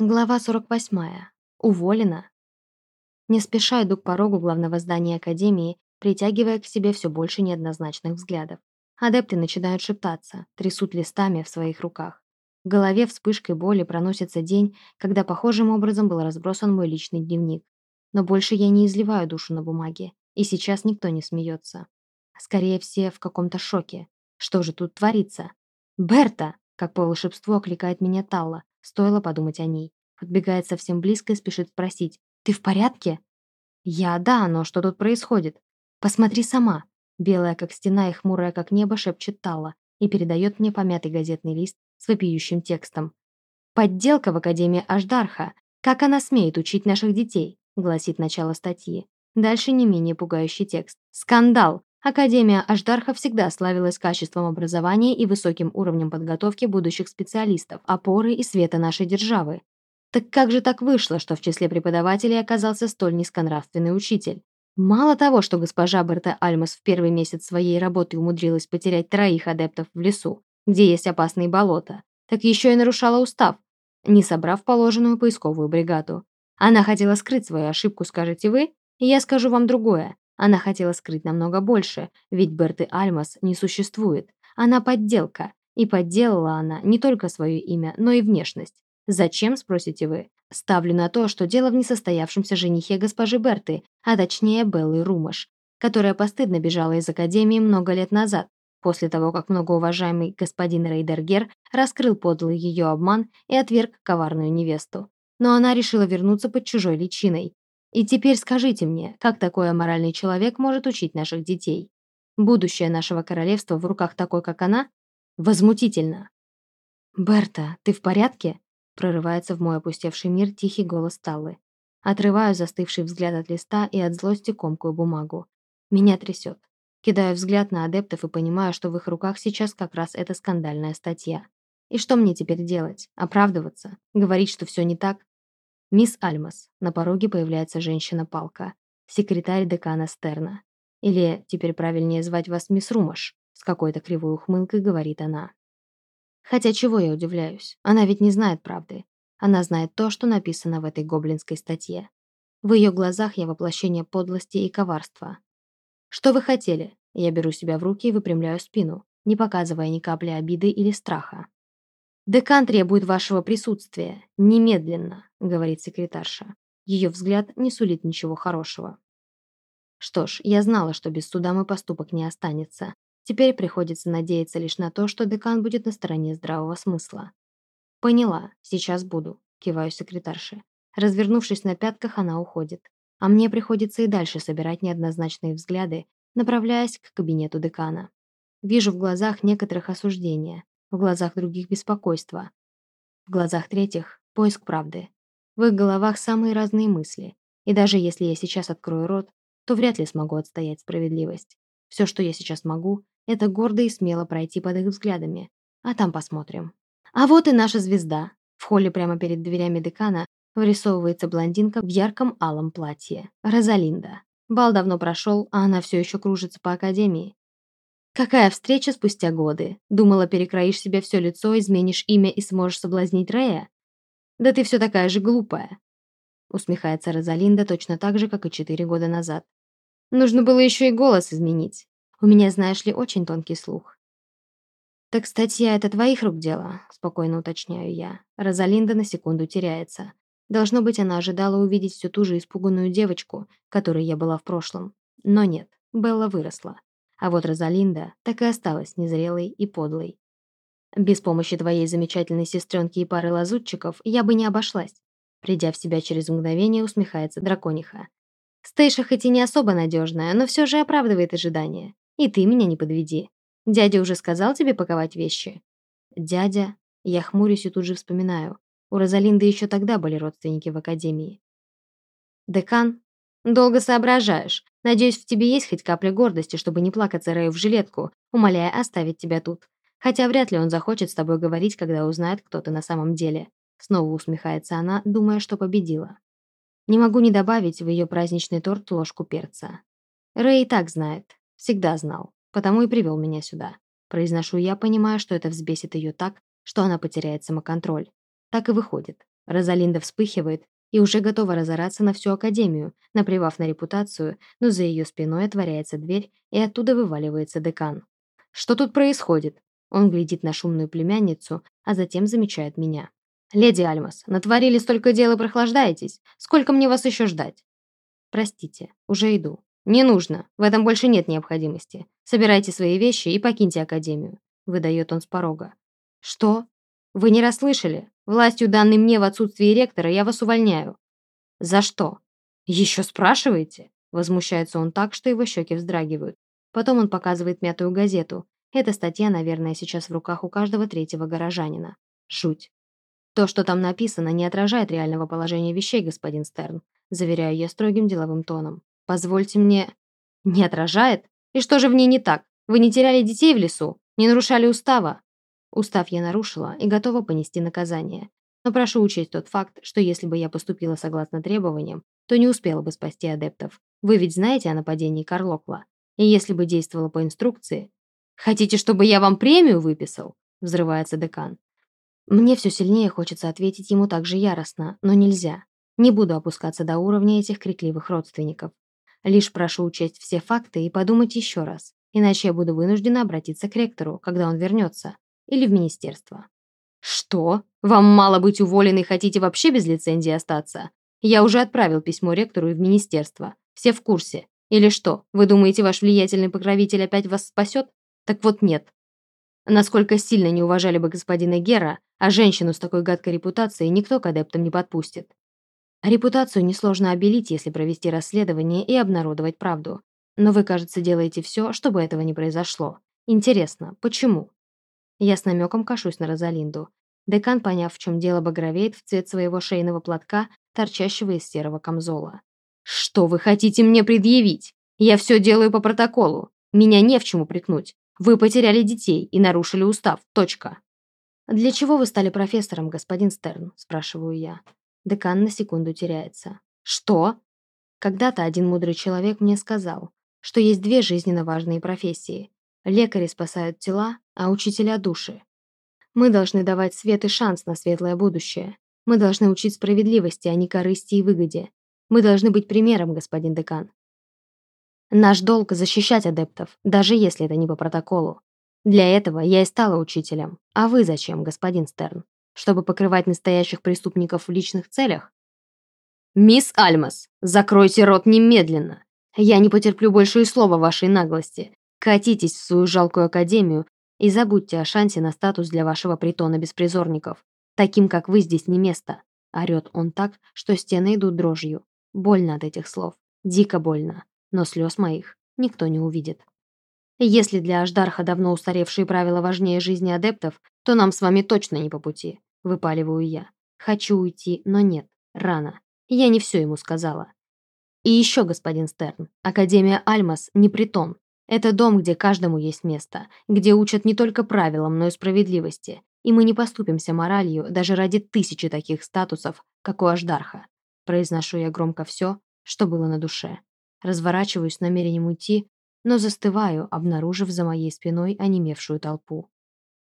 Глава 48. Уволена. Не спеша иду к порогу главного здания Академии, притягивая к себе все больше неоднозначных взглядов. Адепты начинают шептаться, трясут листами в своих руках. В голове вспышкой боли проносится день, когда похожим образом был разбросан мой личный дневник. Но больше я не изливаю душу на бумаге, и сейчас никто не смеется. Скорее все в каком-то шоке. Что же тут творится? «Берта!» — как по волшебству окликает меня Талла, Стоило подумать о ней. Подбегает совсем близко и спешит спросить. «Ты в порядке?» «Я, да, но что тут происходит?» «Посмотри сама!» Белая, как стена, и хмурая, как небо, шепчет Талла и передает мне помятый газетный лист с вопиющим текстом. «Подделка в Академии Аждарха. Как она смеет учить наших детей?» гласит начало статьи. Дальше не менее пугающий текст. «Скандал! Академия Аждарха всегда славилась качеством образования и высоким уровнем подготовки будущих специалистов, опоры и света нашей державы. Так как же так вышло, что в числе преподавателей оказался столь низконравственный учитель? Мало того, что госпожа Берта Альмас в первый месяц своей работы умудрилась потерять троих адептов в лесу, где есть опасные болота, так еще и нарушала устав, не собрав положенную поисковую бригаду. Она хотела скрыть свою ошибку, скажете вы, и я скажу вам другое. Она хотела скрыть намного больше, ведь Берты Альмас не существует. Она подделка. И подделала она не только свое имя, но и внешность. Зачем, спросите вы? Ставлю на то, что дело в несостоявшемся женихе госпожи Берты, а точнее Беллы Румаш, которая постыдно бежала из Академии много лет назад, после того, как многоуважаемый господин Рейдергер раскрыл подлый ее обман и отверг коварную невесту. Но она решила вернуться под чужой личиной, и теперь скажите мне, как такой аморальный человек может учить наших детей? Будущее нашего королевства в руках такой, как она? Возмутительно. «Берта, ты в порядке?» Прорывается в мой опустевший мир тихий голос Таллы. Отрываю застывший взгляд от листа и от злости комкую бумагу. Меня трясет. Кидаю взгляд на адептов и понимаю, что в их руках сейчас как раз эта скандальная статья. И что мне теперь делать? Оправдываться? Говорить, что все не так? Мисс Альмас. На пороге появляется женщина-палка. Секретарь декана Стерна. Или, теперь правильнее звать вас мисс Румаш. С какой-то кривой ухмылкой говорит она. Хотя чего я удивляюсь? Она ведь не знает правды. Она знает то, что написано в этой гоблинской статье. В ее глазах я воплощение подлости и коварства. Что вы хотели? Я беру себя в руки и выпрямляю спину, не показывая ни капли обиды или страха. «Декан требует вашего присутствия. Немедленно», — говорит секретарша. Ее взгляд не сулит ничего хорошего. Что ж, я знала, что без суда мой поступок не останется. Теперь приходится надеяться лишь на то, что декан будет на стороне здравого смысла. «Поняла. Сейчас буду», — киваю секретарше. Развернувшись на пятках, она уходит. А мне приходится и дальше собирать неоднозначные взгляды, направляясь к кабинету декана. Вижу в глазах некоторых осуждения, в глазах других беспокойство. В глазах третьих – поиск правды. В их головах самые разные мысли. И даже если я сейчас открою рот, то вряд ли смогу отстоять справедливость. Все, что я сейчас могу, это гордо и смело пройти под их взглядами. А там посмотрим. А вот и наша звезда. В холле прямо перед дверями декана вырисовывается блондинка в ярком алом платье. Розалинда. Бал давно прошел, а она все еще кружится по академии. Какая встреча спустя годы? Думала, перекроишь себе все лицо, изменишь имя и сможешь соблазнить Рея? Да ты все такая же глупая. Усмехается Розалинда точно так же, как и четыре года назад. Нужно было еще и голос изменить. У меня, знаешь ли, очень тонкий слух. «Так статья — это твоих рук дело», — спокойно уточняю я. Розалинда на секунду теряется. Должно быть, она ожидала увидеть всю ту же испуганную девочку, которой я была в прошлом. Но нет, Белла выросла. А вот Розалинда так и осталась незрелой и подлой. Без помощи твоей замечательной сестренки и пары лазутчиков я бы не обошлась. Придя в себя через мгновение, усмехается дракониха. Стейша хоть и не особо надежная, но все же оправдывает ожидания. И ты меня не подведи. Дядя уже сказал тебе паковать вещи? Дядя... Я хмурюсь и тут же вспоминаю. У Розалинды еще тогда были родственники в академии. Декан? Долго соображаешь. Надеюсь, в тебе есть хоть капля гордости, чтобы не плакаться Рэю в жилетку, умоляя оставить тебя тут. Хотя вряд ли он захочет с тобой говорить, когда узнает, кто ты на самом деле. Снова усмехается она, думая, что победила. Не могу не добавить в ее праздничный торт ложку перца. Рэй так знает. Всегда знал. Потому и привел меня сюда. Произношу я, понимая, что это взбесит ее так, что она потеряет самоконтроль. Так и выходит. Розалинда вспыхивает и уже готова разораться на всю Академию, наплевав на репутацию, но за ее спиной отворяется дверь, и оттуда вываливается декан. «Что тут происходит?» Он глядит на шумную племянницу, а затем замечает меня. «Леди Альмас, натворили столько дел и прохлаждаетесь. Сколько мне вас еще ждать?» «Простите, уже иду». «Не нужно, в этом больше нет необходимости. Собирайте свои вещи и покиньте Академию», — выдает он с порога. «Что? Вы не расслышали? Властью, данной мне в отсутствии ректора, я вас увольняю». «За что?» «Еще спрашиваете?» Возмущается он так, что его щеки вздрагивают. Потом он показывает мятую газету. Эта статья, наверное, сейчас в руках у каждого третьего горожанина. Жуть. То, что там написано, не отражает реального положения вещей, господин Стерн, заверяю я строгим деловым тоном. Позвольте мне... Не отражает? И что же в ней не так? Вы не теряли детей в лесу? Не нарушали устава? Устав я нарушила и готова понести наказание. Но прошу учесть тот факт, что если бы я поступила согласно требованиям, то не успела бы спасти адептов. Вы ведь знаете о нападении Карлокла. И если бы действовала по инструкции... «Хотите, чтобы я вам премию выписал?» – взрывается декан. Мне все сильнее хочется ответить ему так же яростно, но нельзя. Не буду опускаться до уровня этих крикливых родственников. Лишь прошу учесть все факты и подумать еще раз, иначе я буду вынуждена обратиться к ректору, когда он вернется, или в министерство. «Что? Вам мало быть уволенной, хотите вообще без лицензии остаться? Я уже отправил письмо ректору и в министерство. Все в курсе. Или что, вы думаете, ваш влиятельный покровитель опять вас спасет? Так вот нет. Насколько сильно не уважали бы господина Гера, а женщину с такой гадкой репутацией никто к адептам не подпустит. Репутацию несложно обелить, если провести расследование и обнародовать правду. Но вы, кажется, делаете все, чтобы этого не произошло. Интересно, почему? Я с намеком кашусь на Розалинду. Декан, поняв, в чем дело, багровеет в цвет своего шейного платка, торчащего из серого камзола. «Что вы хотите мне предъявить? Я все делаю по протоколу. Меня не в чем упрекнуть. Вы потеряли детей и нарушили устав. Точка». «Для чего вы стали профессором, господин Стерн?» – спрашиваю я. Декан на секунду теряется. «Что?» Когда-то один мудрый человек мне сказал, что есть две жизненно важные профессии. Лекари спасают тела, а учителя – души. Мы должны давать свет и шанс на светлое будущее. Мы должны учить справедливости, а не корысти и выгоде. Мы должны быть примером, господин декан. Наш долг – защищать адептов, даже если это не по протоколу. Для этого я и стала учителем. А вы зачем, господин Стерн? чтобы покрывать настоящих преступников в личных целях? «Мисс Альмас, закройте рот немедленно! Я не потерплю больше и слова вашей наглости. Катитесь в свою жалкую академию и забудьте о шансе на статус для вашего притона беспризорников. Таким, как вы, здесь не место». Орет он так, что стены идут дрожью. Больно от этих слов. Дико больно. Но слез моих никто не увидит. Если для Аждарха давно устаревшие правила важнее жизни адептов, то нам с вами точно не по пути. Выпаливаю я. Хочу уйти, но нет. Рано. Я не все ему сказала. И еще, господин Стерн, Академия Альмас не притон. Это дом, где каждому есть место, где учат не только правилам, но и справедливости. И мы не поступимся моралью даже ради тысячи таких статусов, как у Аждарха. Произношу я громко все, что было на душе. Разворачиваюсь с намерением уйти, но застываю, обнаружив за моей спиной онемевшую толпу.